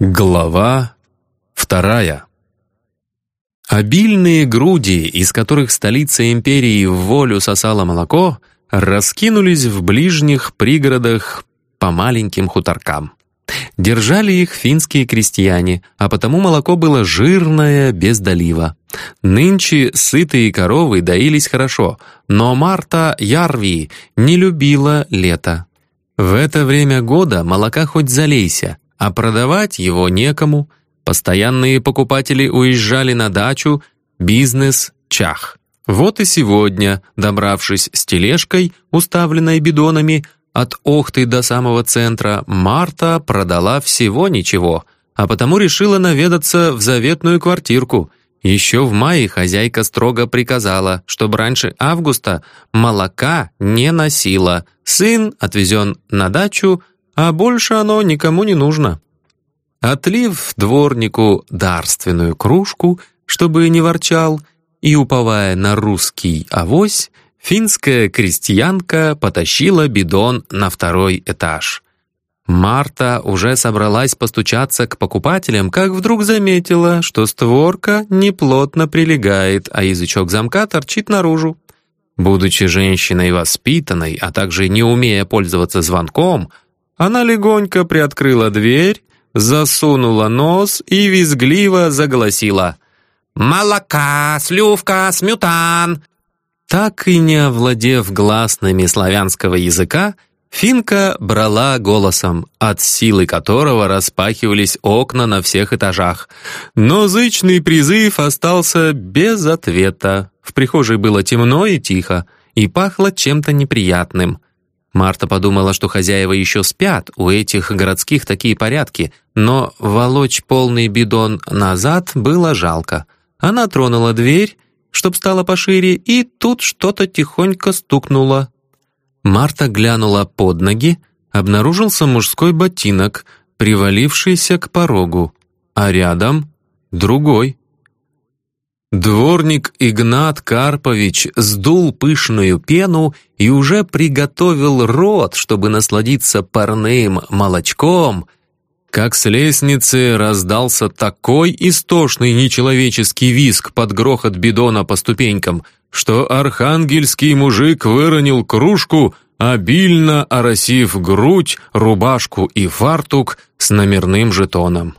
Глава вторая Обильные груди, из которых столица империи в волю сосала молоко, раскинулись в ближних пригородах по маленьким хуторкам. Держали их финские крестьяне, а потому молоко было жирное, без долива. Нынче сытые коровы доились хорошо, но Марта Ярви не любила лето. В это время года молока хоть залейся, а продавать его некому. Постоянные покупатели уезжали на дачу, бизнес чах. Вот и сегодня, добравшись с тележкой, уставленной бидонами, от Охты до самого центра, Марта продала всего ничего, а потому решила наведаться в заветную квартирку. Еще в мае хозяйка строго приказала, чтобы раньше августа молока не носила. Сын отвезен на дачу, а больше оно никому не нужно. Отлив дворнику дарственную кружку, чтобы не ворчал, и, уповая на русский авось, финская крестьянка потащила бидон на второй этаж. Марта уже собралась постучаться к покупателям, как вдруг заметила, что створка неплотно прилегает, а язычок замка торчит наружу. Будучи женщиной воспитанной, а также не умея пользоваться звонком, она легонько приоткрыла дверь, засунула нос и визгливо загласила «Молока, слювка, смютан!» Так и не овладев гласными славянского языка, Финка брала голосом, от силы которого распахивались окна на всех этажах. Но зычный призыв остался без ответа. В прихожей было темно и тихо, и пахло чем-то неприятным. Марта подумала, что хозяева еще спят, у этих городских такие порядки, но волочь полный бидон назад было жалко. Она тронула дверь, чтоб стала пошире, и тут что-то тихонько стукнуло. Марта глянула под ноги, обнаружился мужской ботинок, привалившийся к порогу, а рядом другой. Дворник Игнат Карпович сдул пышную пену и уже приготовил рот, чтобы насладиться парным молочком, как с лестницы раздался такой истошный нечеловеческий виск под грохот бидона по ступенькам, что архангельский мужик выронил кружку, обильно оросив грудь, рубашку и фартук с номерным жетоном.